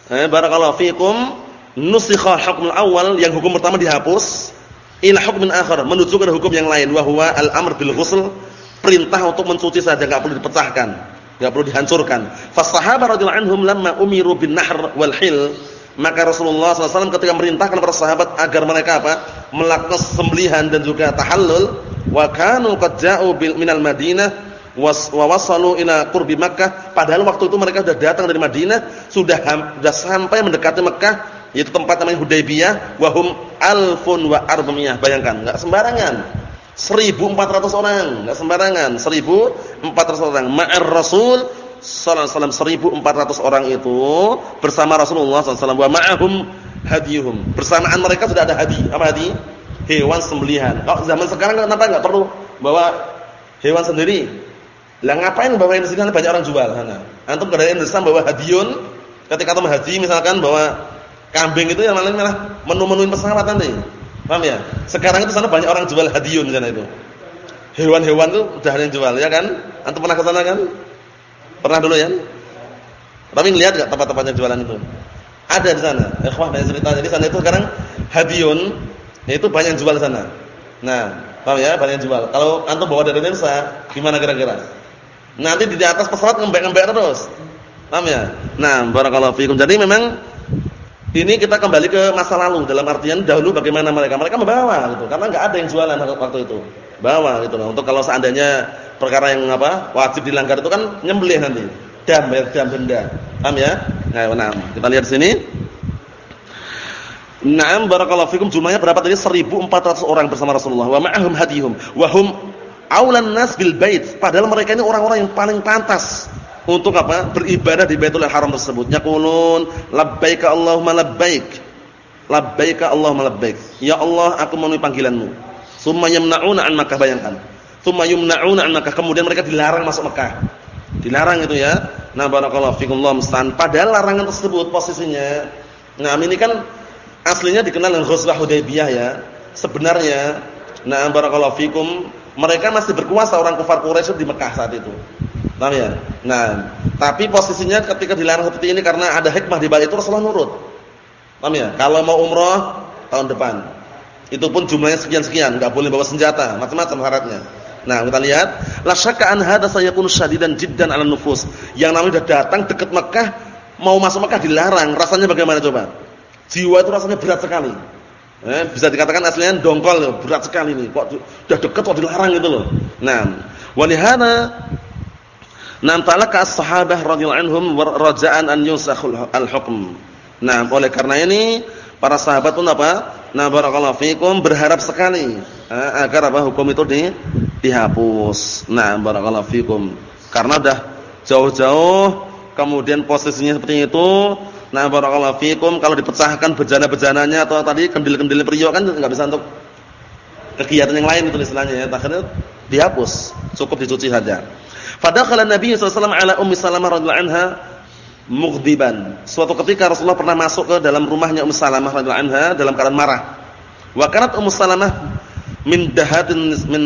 Speaker 1: eh, barakallahu fikum nusikha hukm awal yang hukum pertama dihapus ila hukmin akhar menuju ke hukum yang lain wa huwa al-amr bil ghusl perintah untuk mencuci saja enggak perlu dipecahkan enggak perlu dihancurkan fas sahabat radhiyallahu anhum lamma umiru bin nahr wal hil maka Rasulullah SAW ketika merintahkan para sahabat agar mereka apa? melakukan sembelihan dan juga tahallul, wa kanu qad ja'u minal Madinah wa wasalu ila qurbi Makkah. Padahal waktu itu mereka sudah datang dari Madinah, sudah sudah sampai mendekati Mekah, yaitu tempat namanya Hudaybiyah, wa hum alfun wa arbamiyah. Bayangkan, enggak sembarangan. 1400 orang, enggak sembarangan. 1400 orang ma'ar Rasul sallallahu alaihi wasallam 1400 orang itu bersama Rasulullah sallallahu wa ma'ahum hadiyuhum. Bersamaan mereka sudah ada hadi. Apa hadi? Hewan sembelihan. Kalau zaman sekarang kenapa enggak perlu bawa hewan sendiri? Lah ngapain bawa hewan sendiri banyak orang jual sana. Antum ke Indonesia bawa hadiyun ketika antum haji misalkan bawa kambing itu yang malah malah menu-menuin pesawat nanti. Paham ya? Sekarang itu sana banyak orang jual hadiyun sana itu. Hewan-hewan itu udah ada yang jual ya kan? Antum pernah ke sana kan? Pernah dulu ya? Tapi lihat enggak tempat-tempatnya jualan itu? Ada di sana. Ikhwah banyak cerita. Jadi sana itu sekarang Hadiyun itu banyak yang jual di sana. Nah, paham ya? Banyak yang jual. Kalau antum bawa dari Indonesia, gimana kira-kira? Nanti di atas pesawat ngembek-ngembek terus. Paham ya? Nah, barakallahu fikum. Jadi memang ini kita kembali ke masa lalu dalam artian dahulu bagaimana mereka? Mereka membawa gitu. Karena enggak ada yang jualan waktu itu. Bawa gitu loh. Untuk kalau seandainya perkara yang apa wajib dilanggar itu kan nyembelih nanti. Dam bayar dam denda paham ya? Nah, nah kita lihat sini. Naam barakallahu fikum. Jumlahnya berapa tadi? 1400 orang bersama Rasulullah. Wa ma'ahum hadihum. Wa hum aulan nas bil bait. Padahal mereka ini orang-orang yang paling pantas untuk apa beribadah di Baitul Haram tersebut yaqulun labbaika Allahumma labbaik labbaika Allahumma labbaik ya Allah aku memenuhi panggilanmu summa yamna'una an Makkah bayangkan Tsumma yumna'una an Kemudian mereka dilarang masuk Mekah. Dilarang itu ya. Nah, barakallahu fikum Allah musta'an. Padahal larangan tersebut posisinya. Nah, ini kan aslinya dikenal dengan Ghazwah Hudaybiyah ya. Sebenarnya, nah barakallahu fikum, mereka masih berkuasa orang kafir Quraisy di Mekah saat itu. Paham ya? Nah, tapi posisinya ketika dilarang seperti ini karena ada hikmah di balik itu Rasulullah nurut. Paham ya? Kalau mau umroh tahun depan. Itu pun jumlahnya sekian-sekian, enggak boleh bawa senjata, macam-macam syaratnya. Nah, kita lihat, la syakka an hadza sayakunu syadidan jiddan 'ala nufus. Yang namanya sudah datang dekat Mekah, mau masuk Mekah dilarang, rasanya bagaimana coba? Jiwa itu rasanya berat sekali. Eh, bisa dikatakan aslinya dongkol berat sekali nih. Kok sudah dekat kok dilarang gitu loh. Nah, wa Nam talaka as-sahabah radhiyallahu anhum raja'an an yusakhul al-hukm. Nah, oleh karena ini para sahabat pun apa? Nah, barakallahu fikum berharap sekali eh, agar apa hukum itu di dihapus. Nah, barakallahu fikum. Karena udah jauh-jauh kemudian posisinya seperti itu, nah barakallahu fikum kalau dipecahkan bejana-bejananya atau tadi kendil-kendil periuk kan enggak bisa untuk kegiatan yang lain itu istilahnya ya. Akhirnya dihapus, cukup dicuci saja. Fadakhala Nabi wasallam ala Ummi Salamah radhiyallahu anha mughdiban. Suatu ketika Rasulullah pernah masuk ke dalam rumahnya Ummu Salamah radhiyallahu anha dalam keadaan marah. Wa kanat Ummu Salamah min dahatin min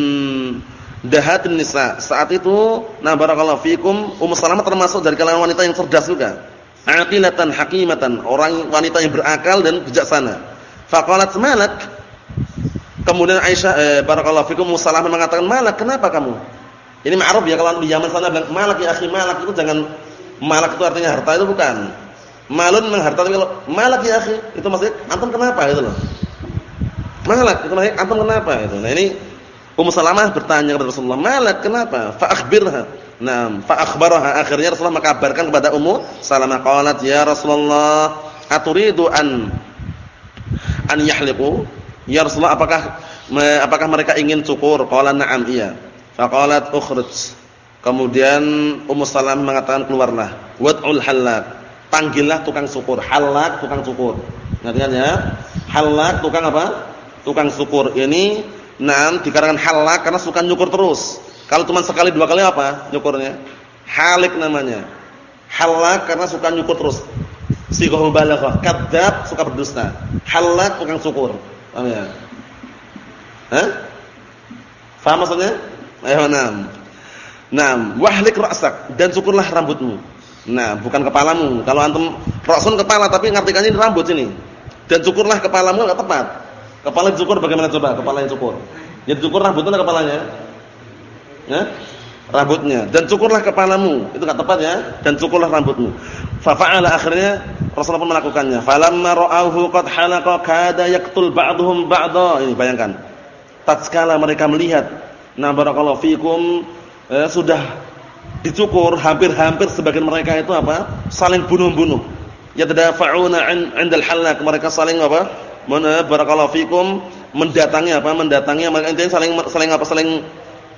Speaker 1: dahatin nisa. Saat itu, nah barakallahu fikum, Ummu Salamah termasuk dari kalangan wanita yang cerdas juga. Aqilatan hakimatan, orang wanita yang berakal dan bijaksana. Faqalat malak. Kemudian Aisyah eh, barakallahu fikum Ummu Salamah mengatakan, "Malak, kenapa kamu?" Ini ma'ruf ya kalau di Yaman sana bilang malak ya akhi, malak itu jangan malak itu artinya harta itu bukan. Malun mengharta tapi kalau malak ya akhi, itu maksudnya antum kenapa gitu loh. Malak itu maksudnya antum kenapa itu. Nah ini Ummu Salamah bertanya kepada Rasulullah, "Malak kenapa?" Fa akhbirha. Nah, fa akhbaraha. Akhirnya Rasulullah mengkabarkan kepada Ummu Salamah qalat, "Ya Rasulullah, aturidu an an yahliqu?" Ya Rasulullah, apakah apakah mereka ingin cukur? Qala na'am iya. Faqalat ukhruj. Kemudian Ummu Salam mengatakan keluarlah. Wad'ul halak. Panggillah tukang syukur. Halak tukang syukur. Kan ya? Halak tukang apa? Tukang syukur. Ini na'am dikarenakan halak karena suka nyukur terus. Kalau cuma sekali dua kali apa nyukurnya? Halik namanya. Halak karena suka nyukur terus. Sighah mubalaghah. Kadzab suka berdusta. Halak tukang syukur. Paham ya? Hah? Faham maksudnya? Ayo nam. Nam, wahlik ra'sak dan cukurlah rambutmu. Nah, bukan kepalamu. Kalau antum ra'sun kepala tapi ngartikannya ini rambut sini. Dan cukurlah kepalamu enggak tepat. Kepala dicukur bagaimana coba? Kepala yang cukur. Ya cukur rambutnya atau kepalanya? Ya? Rambutnya. Dan cukurlah kepalamu. Itu enggak tepat ya. Dan cukurlah rambutmu. Fa fa'ala akhirnya Rasulullah pun melakukannya. Falamma ra'awhu qad halaqa kada yaqtul ba'dhum ba'dha. Ini bayangkan tatkala mereka melihat nah barakallahu fikum eh, sudah dicukur hampir-hampir sebagian mereka itu apa? Saling bunuh-bunuh. Yatadafa'una 'indal halak. Mereka saling apa? Mana barakallahu fikum mendatangi apa? Mendatangi mereka. Intinya saling saling apa? Saling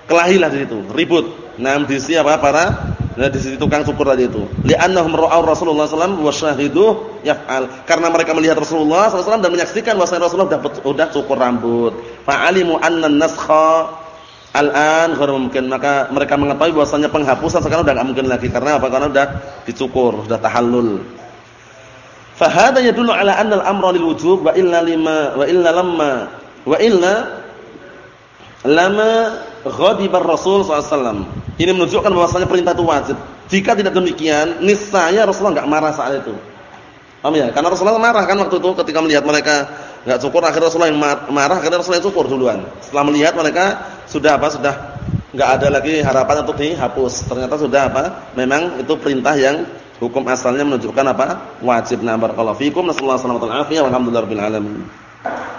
Speaker 1: kelahi lah di situ. Ribut. Nah di sisi apa? Para Nah di situ tukang syukur tadi itu. Li'annahum ra'aw Rasulullah sallallahu wa syahidu yaf'al. Karena mereka melihat Rasulullah sallallahu dan menyaksikan bahwa Rasulullah sudah sudah cukur rambut. Fa'alimu anna an-naskha al-an ghairu mungkin. Maka mereka mengetahui bahwasanya penghapusan sekarang sudah enggak mungkin lagi karena apa? Karena sudah dicukur, sudah tahallul. Fahada yadullu ala anna al-amra lil wujub wa illa lima wa illa lamma wa illa lama ghadibar Rasul SAW. Ini menunjukkan bahwasanya perintah itu wajib. Jika tidak demikian, niscaya Rasulullah enggak marah saat itu. Paham ya? Karena Rasulullah marah kan waktu itu ketika melihat mereka enggak cukur, akhirnya Rasulullah yang marah, akhirnya Rasulullah yang cukur duluan. Setelah melihat mereka sudah apa? Sudah enggak ada lagi harapan untuk dihapus. Ternyata sudah apa? Memang itu perintah yang hukum asalnya menunjukkan apa? Wajib. Nah, barakallahu fikum. Nasallahu alaihi wasallam. Alhamdulillahirabbil alamin.